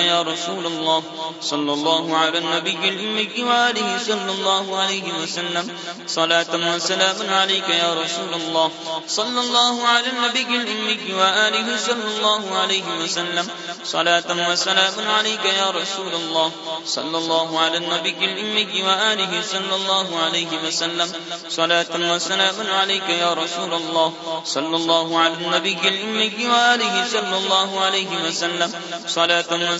يا رسول الله، صلى الله على النبي الأمي وآله صلى الله عليه وسلم. صلاة وسلام عليك يا رسول الله، صلى الله على النبي الأمي وآله صلى الله عليه وسلم. صلاة وسلام عليك يا رسول الله، صلى الله على النبي الأمي وآله صلى الله عليه وسلم. صلاة وسلام عليك يا رسول الله، صلى الله على النبي الأمي وآله صلى الله عليه وسلم. صلاة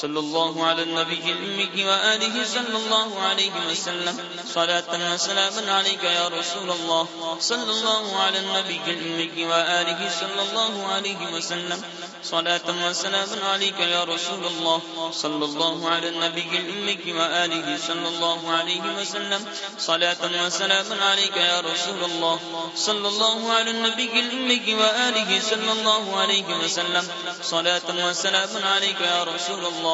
صلى الله على النبي الأمي وآله صلى الله عليه وسلم. صلاة وسلام عليك يا رسول الله. صلى الله على النبي الأمي وآله صلى الله عليه وسلم. صلاة وسلام عليك يا رسول الله. صلى الله على النبي الأمي وآله صلى الله عليه وسلم. صلاة وسلام عليك يا رسول الله. صلى الله على النبي الأمي وآله صلى الله عليه وسلم. صلاة وسلام عليك يا رسول الله.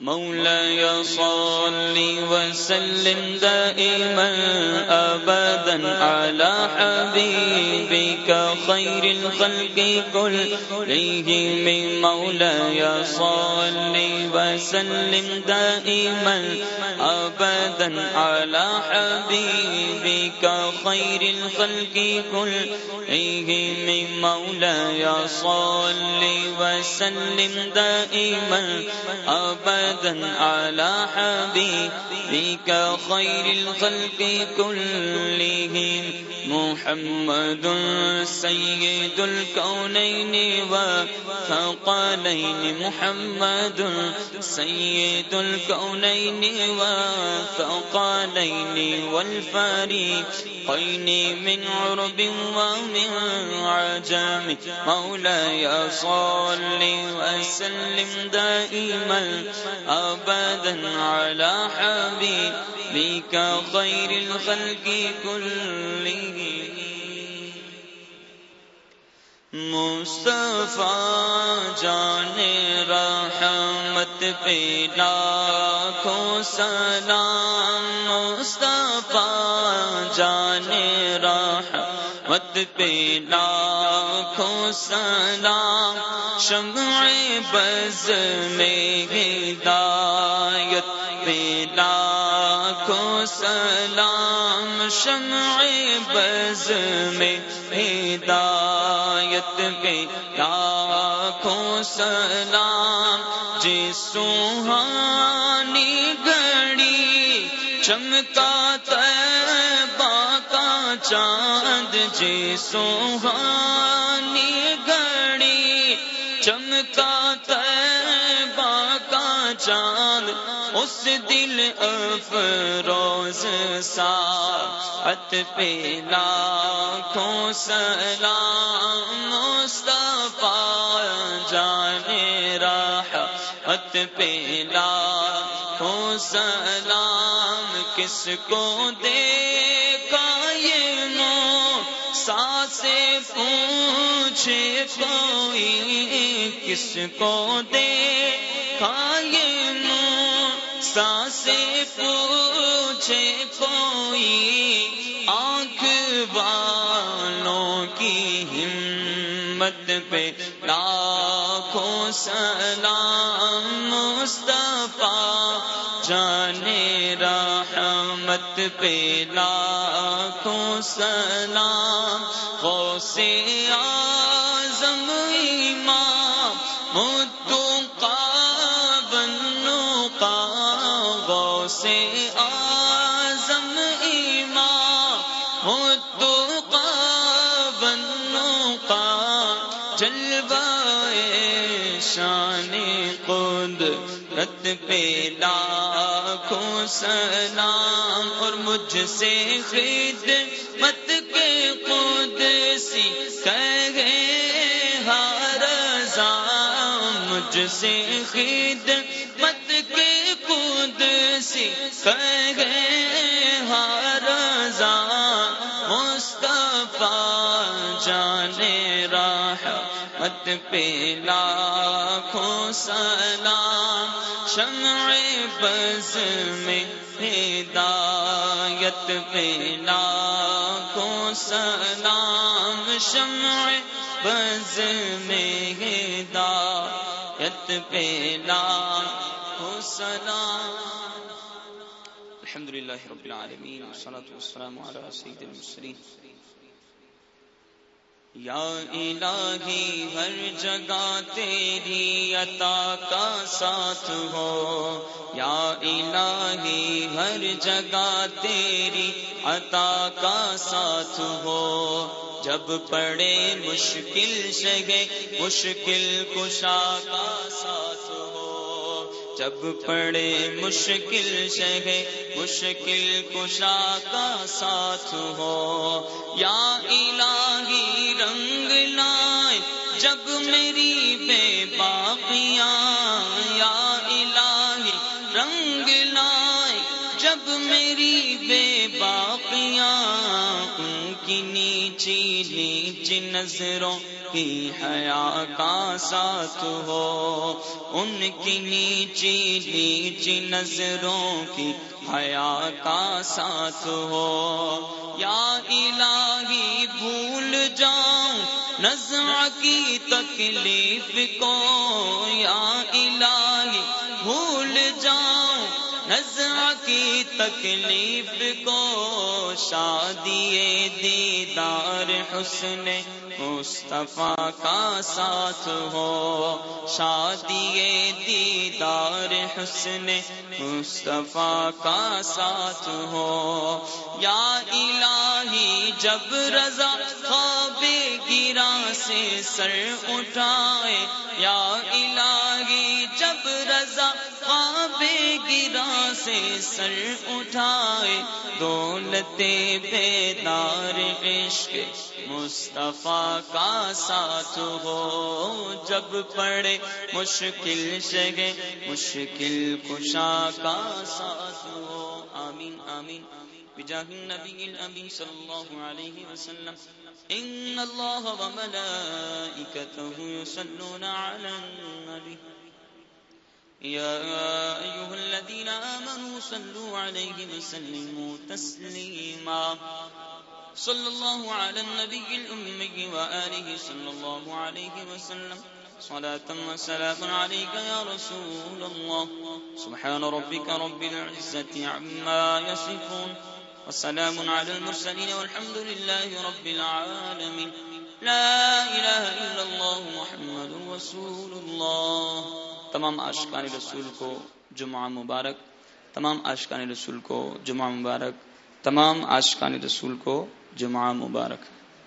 مولاي صل وسلم دائما أبدا على حبيبك خير الخلق كلهم. مولاي صل وسلم دائما أبدا على حبيبك خير الخلق كلهم. مولاي صل وسلم دائما ابدا محمدا على حبيبك خير الخلق كلهم. محمد سيد الكونين وثقلين محمد سيد الكونين وثقلين والفريقين من عرب ومن عجم. مولاي صل وسلم دائما أبدا على حبيبك خير الخلق كله مصطفیٰ جان رحمت پہ لاکھوں سلام، مصطفیٰ جان رحمت پہ لاکھوں سلام۔ شمع بز میں ہدایت پہ لاکھوں سلام۔ شمع بز میں ہدایت پہ لاکھوں سلام جی سوہانی گڑی چمکا تیبا کا چاند جی سوہانی گڑی چمکا تیبا چاند اس دل افروز سات پہ لاکھوں سلام، مصطفیٰ جانے راحت پہ لاکھوں سلام، کس کو دیکھا یہ نو ساسے پوچھے کوئی، کس کو دیکھا؟ یہ نو ساسے پوچھے کوئی، آنکھ والوں کی ہمت پہ لاکھوں سلام، مصطفیٰ جانے رحمت پہ لاکھوں سلام، غوث آزم امام رت پہ لاکھوں سلام، اور مجھ سے خرید مت کے خود سی کہ ہار مجھ سے خرید مت کے خود سی کہ ہار مصطفیٰ جانے مت پہ لاکھوں سلام، شمع بز میں ہدایت پہ لاکھوں سلام، شمع بز میں ہدایت پہ لاکھوں سلام۔ الحمد للہ رب العالمین، والصلاة والسلام على سید المرسلین۔ یا الہی، ہر جگہ تیری عطا کا ساتھ ہو۔ یا الہی، ہر جگہ تیری عطا کا ساتھ ہو۔ جب پڑے مشکل شگے، مشکل کشا کا ساتھ ہو۔ جب پڑے مشکل شگے، مشکل کشا کا ساتھ ہو۔ یا نیچی نظروں کی حیا کا ساتھ ہو، ان کی نیچی نیچی نظروں کی حیا کا ساتھ ہو۔ یا الہی بھول جاؤں نظر کی تکلیف کو، یا الہی تکلیف کو شادی دیدار حسن مصطفیٰ کا ساتھ ہو۔ شادی دیدار حسن مصطفیٰ کا ساتھ ہو۔ یا الہی جب رضا خواب گرا سے سر اٹھائے۔ یا الہی جب رضا سے سر اٹھائے دولت بیدار عشق مصطفیٰ کا ساتھ ہو۔ جب پڑے مشکل شگے مشکل کشا کا ساتھ ہو۔ آمین آمین۔ بجاه النبي الأمين صلى الله عليه وسلم۔ إن الله وملائكته يصلون على النبي يا أيها الذين آمنوا صلوا عليه وسلموا تسليما. صلى الله على النبي الأمي وآله صلى الله عليه وسلم. صلاة وسلام عليك يا رسول الله. سبحان ربك رب العزة عما يصفون. والسلام على المرسلين والحمد لله رب العالمين. لا إله إلا الله محمد رسول الله. تمام عاشقان رسول کو جمعہ مبارک، تمام عاشقان رسول کو جمعہ مبارک، تمام عاشقان رسول کو جمعہ مبارک۔